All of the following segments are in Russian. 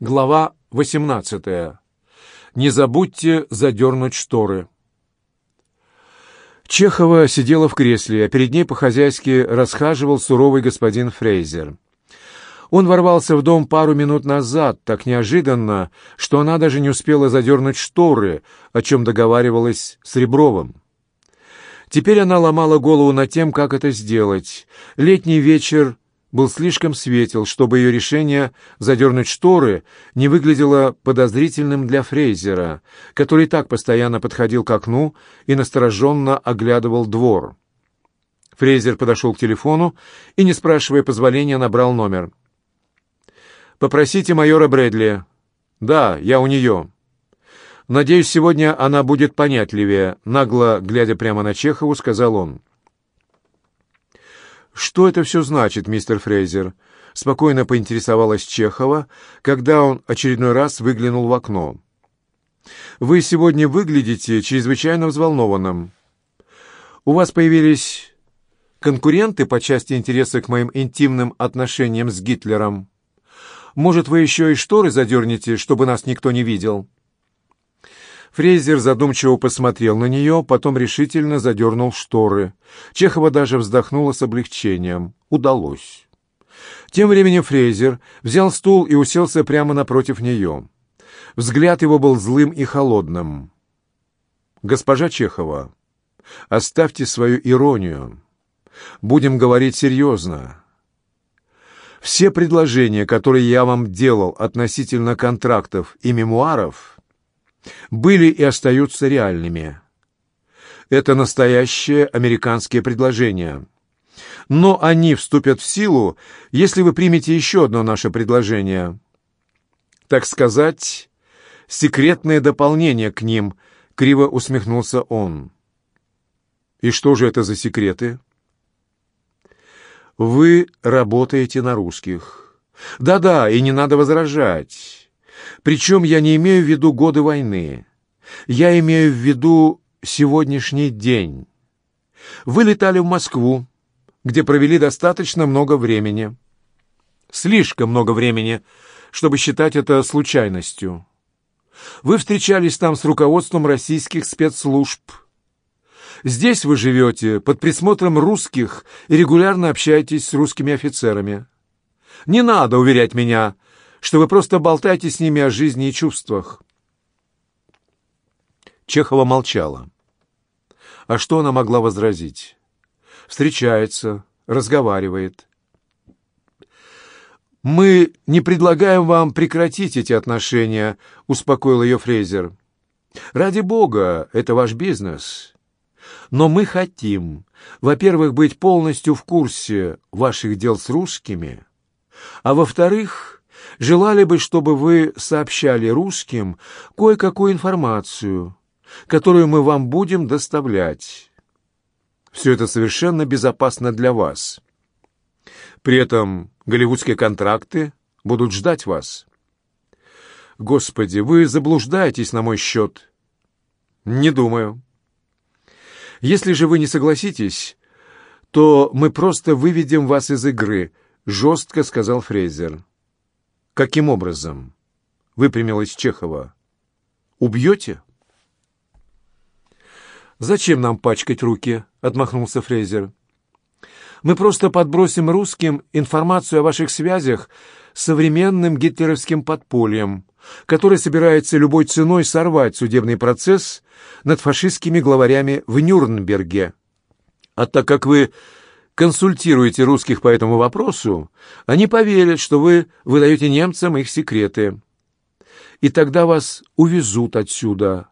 Глава 18. Не забудьте задернуть шторы. Чехова сидела в кресле, а перед ней по-хозяйски расхаживал суровый господин Фрейзер. Он ворвался в дом пару минут назад, так неожиданно, что она даже не успела задернуть шторы, о чем договаривалась с Ребровым. Теперь она ломала голову над тем, как это сделать. Летний вечер был слишком светел, чтобы ее решение задернуть шторы не выглядело подозрительным для Фрейзера, который так постоянно подходил к окну и настороженно оглядывал двор. Фрейзер подошел к телефону и, не спрашивая позволения, набрал номер. «Попросите майора Брэдли». «Да, я у нее». «Надеюсь, сегодня она будет понятливее», — нагло, глядя прямо на Чехову, сказал он. «Что это все значит, мистер Фрейзер?» — спокойно поинтересовалась Чехова, когда он очередной раз выглянул в окно. «Вы сегодня выглядите чрезвычайно взволнованным. У вас появились конкуренты по части интереса к моим интимным отношениям с Гитлером. Может, вы еще и шторы задернете, чтобы нас никто не видел?» Фрейзер задумчиво посмотрел на нее, потом решительно задернул шторы. Чехова даже вздохнула с облегчением. Удалось. Тем временем Фрейзер взял стул и уселся прямо напротив нее. Взгляд его был злым и холодным. «Госпожа Чехова, оставьте свою иронию. Будем говорить серьезно. Все предложения, которые я вам делал относительно контрактов и мемуаров — были и остаются реальными. Это настоящие американские предложения. Но они вступят в силу, если вы примете еще одно наше предложение. Так сказать, секретное дополнение к ним, криво усмехнулся он. И что же это за секреты? Вы работаете на русских. Да-да, и не надо возражать. Причем я не имею в виду годы войны. Я имею в виду сегодняшний день. Вы летали в Москву, где провели достаточно много времени. Слишком много времени, чтобы считать это случайностью. Вы встречались там с руководством российских спецслужб. Здесь вы живете под присмотром русских и регулярно общаетесь с русскими офицерами. Не надо уверять меня, что вы просто болтаете с ними о жизни и чувствах. Чехова молчала. А что она могла возразить? Встречается, разговаривает. «Мы не предлагаем вам прекратить эти отношения», — успокоил ее Фрейзер. «Ради бога, это ваш бизнес. Но мы хотим, во-первых, быть полностью в курсе ваших дел с русскими, а во-вторых, Желали бы, чтобы вы сообщали русским кое-какую информацию, которую мы вам будем доставлять. Все это совершенно безопасно для вас. При этом голливудские контракты будут ждать вас. Господи, вы заблуждаетесь на мой счет. Не думаю. Если же вы не согласитесь, то мы просто выведем вас из игры, жестко сказал Фрейзер. «Каким образом?» — выпрямилась Чехова. «Убьете?» «Зачем нам пачкать руки?» — отмахнулся Фрейзер. «Мы просто подбросим русским информацию о ваших связях с современным гитлеровским подпольем, которое собирается любой ценой сорвать судебный процесс над фашистскими главарями в Нюрнберге. А так как вы консультируете русских по этому вопросу, они поверят, что вы выдаете немцам их секреты. И тогда вас увезут отсюда.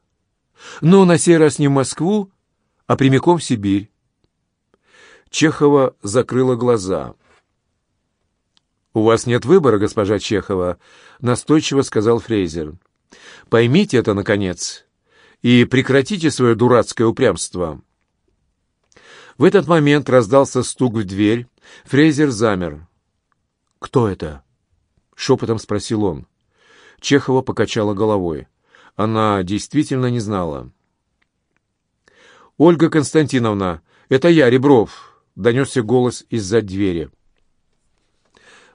Но на сей раз не в Москву, а прямиком в Сибирь. Чехова закрыла глаза. «У вас нет выбора, госпожа Чехова», — настойчиво сказал Фрейзер. «Поймите это, наконец, и прекратите свое дурацкое упрямство». В этот момент раздался стук в дверь. Фрейзер замер. «Кто это?» — шепотом спросил он. Чехова покачала головой. Она действительно не знала. «Ольга Константиновна, это я, Ребров!» — донесся голос из-за двери.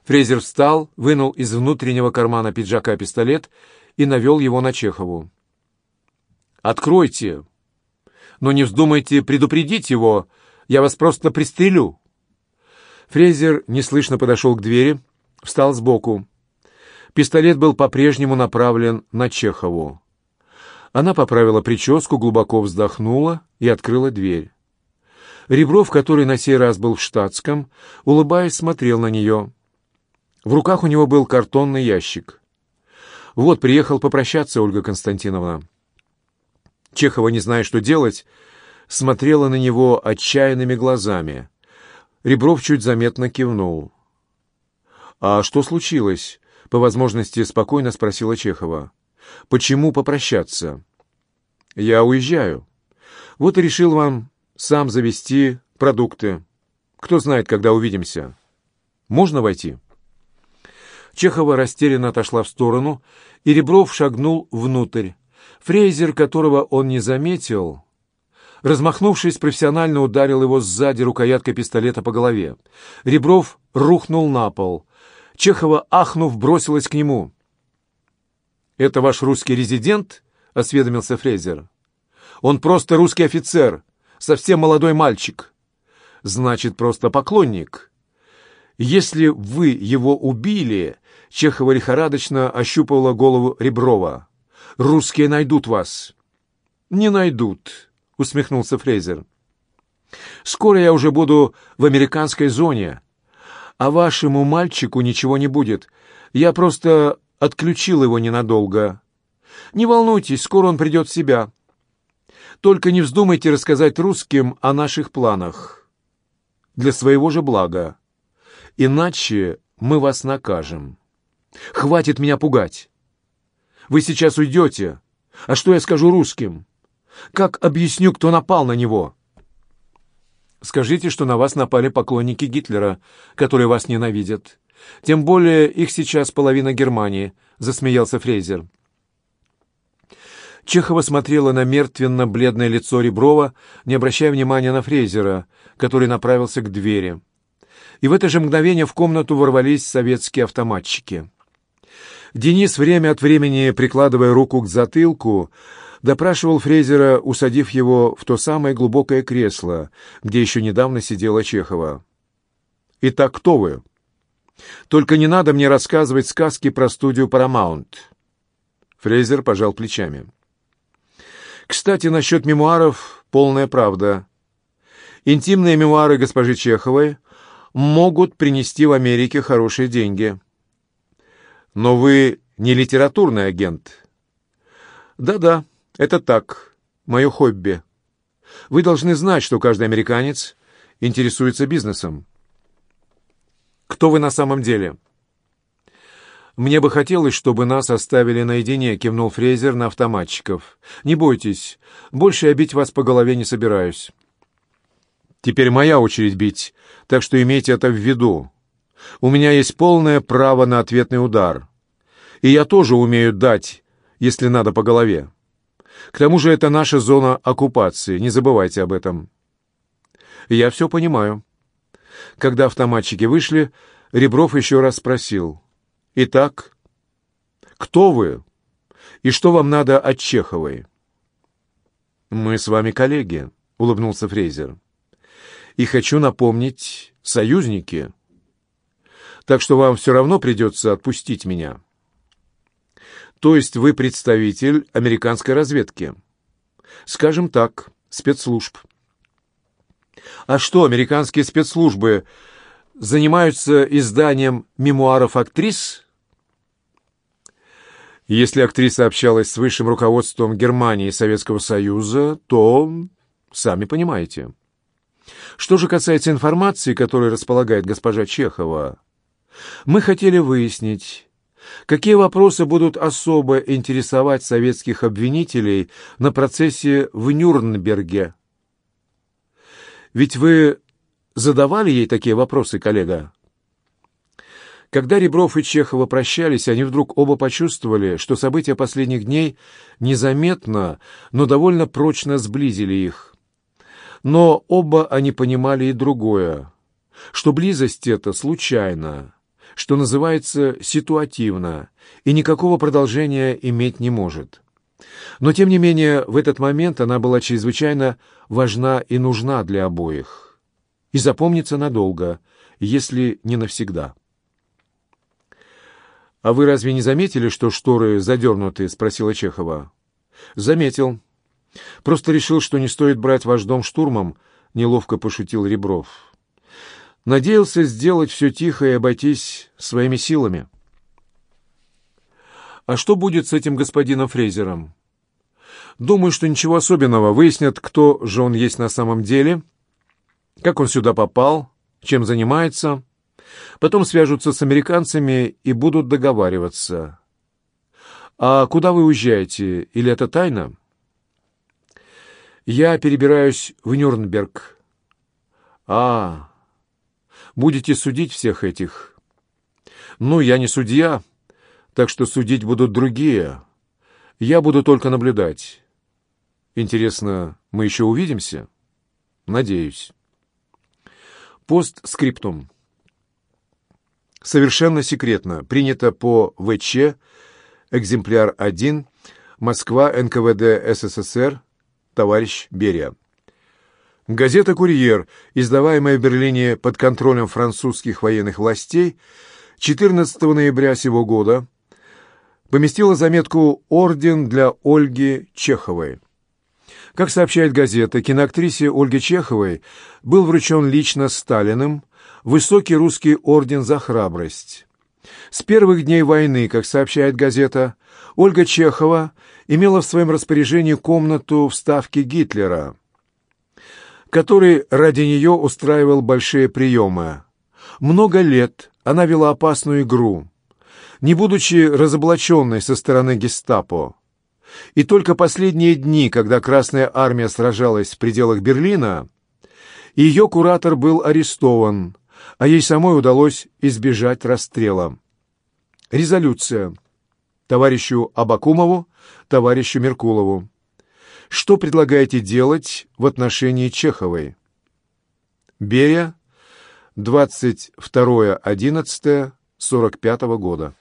Фрезер встал, вынул из внутреннего кармана пиджака пистолет и навел его на Чехову. «Откройте! Но не вздумайте предупредить его!» Я вас просто пристрелю!» Фрезер неслышно подошел к двери, встал сбоку. Пистолет был по-прежнему направлен на Чехову. Она поправила прическу, глубоко вздохнула и открыла дверь. Ребров, который на сей раз был в штатском, улыбаясь, смотрел на нее. В руках у него был картонный ящик. «Вот, приехал попрощаться, Ольга Константиновна». Чехова, не зная, что делать, смотрела на него отчаянными глазами. Ребров чуть заметно кивнул. «А что случилось?» — по возможности спокойно спросила Чехова. «Почему попрощаться?» «Я уезжаю. Вот и решил вам сам завести продукты. Кто знает, когда увидимся. Можно войти?» Чехова растерянно отошла в сторону, и Ребров шагнул внутрь. Фрейзер, которого он не заметил, размахнувшись, профессионально ударил его сзади рукояткой пистолета по голове. Ребров рухнул на пол. Чехова, ахнув, бросилась к нему. «Это ваш русский резидент?» — осведомился Фрейзер. «Он просто русский офицер, совсем молодой мальчик. Значит, просто поклонник. Если вы его убили...» Чехова лихорадочно ощупывала голову Реброва. «Русские найдут вас». «Не найдут», — усмехнулся Фрейзер. «Скоро я уже буду в американской зоне, а вашему мальчику ничего не будет. Я просто отключил его ненадолго. Не волнуйтесь, скоро он придет в себя. Только не вздумайте рассказать русским о наших планах. Для своего же блага. Иначе мы вас накажем. Хватит меня пугать. Вы сейчас уйдете. А что я скажу русским?» Как объясню, кто напал на него? Скажите, что на вас напали поклонники Гитлера, которые вас ненавидят. Тем более их сейчас половина Германии, засмеялся Фрейзер. Чехова смотрела на мертвенно-бледное лицо Реброва, не обращая внимания на Фрейзера, который направился к двери. И в это же мгновение в комнату ворвались советские автоматчики. Денис, время от времени прикладывая руку к затылку, допрашивал Фрезера, усадив его в то самое глубокое кресло, где еще недавно сидела Чехова. «Итак, кто вы?» «Только не надо мне рассказывать сказки про студию Paramount». Фрезер пожал плечами. «Кстати, насчет мемуаров полная правда. Интимные мемуары госпожи Чеховой могут принести в Америке хорошие деньги. Но вы не литературный агент». «Да-да», это так, мое хобби. Вы должны знать, что каждый американец интересуется бизнесом. Кто вы на самом деле? Мне бы хотелось, чтобы нас оставили наедине, кивнул Фрейзер на автоматчиков. Не бойтесь, больше я бить вас по голове не собираюсь. Теперь моя очередь бить, так что имейте это в виду. У меня есть полное право на ответный удар. И я тоже умею дать, если надо по голове. К тому же это наша зона оккупации, не забывайте об этом. Я все понимаю. Когда автоматчики вышли, Ребров еще раз спросил. Итак, кто вы и что вам надо от Чеховой? Мы с вами коллеги, улыбнулся Фрейзер. И хочу напомнить, союзники. Так что вам все равно придется отпустить меня. То есть вы представитель американской разведки. Скажем так, спецслужб. А что американские спецслужбы занимаются изданием мемуаров актрис? Если актриса общалась с высшим руководством Германии и Советского Союза, то, сами понимаете. Что же касается информации, которой располагает госпожа Чехова, мы хотели выяснить, Какие вопросы будут особо интересовать советских обвинителей на процессе в Нюрнберге? Ведь вы задавали ей такие вопросы, коллега? Когда Ребров и Чехова прощались, они вдруг оба почувствовали, что события последних дней незаметно, но довольно прочно сблизили их. Но оба они понимали и другое, что близость эта случайна, что называется, ситуативно и никакого продолжения иметь не может. Но, тем не менее, в этот момент она была чрезвычайно важна и нужна для обоих. И запомнится надолго, если не навсегда. «А вы разве не заметили, что шторы задернуты?» — спросила Чехова. «Заметил. Просто решил, что не стоит брать ваш дом штурмом», — неловко пошутил Ребров. Надеялся сделать все тихо и обойтись своими силами. А что будет с этим господином Фрейзером? Думаю, что ничего особенного. Выяснят, кто же он есть на самом деле, как он сюда попал, чем занимается. Потом свяжутся с американцами и будут договариваться. А куда вы уезжаете? Или это тайна? Я перебираюсь в Нюрнберг. А, будете судить всех этих. Ну, я не судья, так что судить будут другие. Я буду только наблюдать. Интересно, мы еще увидимся? Надеюсь. Постскриптум. Совершенно секретно. Принято по ВЧ, экземпляр 1, Москва, НКВД СССР, товарищ Берия. Газета «Курьер», издаваемая в Берлине под контролем французских военных властей, 14 ноября сего года поместила заметку «Орден для Ольги Чеховой». Как сообщает газета, киноактрисе Ольге Чеховой был вручен лично Сталиным высокий русский орден за храбрость. С первых дней войны, как сообщает газета, Ольга Чехова имела в своем распоряжении комнату в Ставке Гитлера – который ради нее устраивал большие приемы. Много лет она вела опасную игру, не будучи разоблаченной со стороны гестапо. И только последние дни, когда Красная Армия сражалась в пределах Берлина, ее куратор был арестован, а ей самой удалось избежать расстрела. Резолюция. Товарищу Абакумову, товарищу Меркулову. Что предлагаете делать в отношении Чеховой? Берия, 22.11.45 года.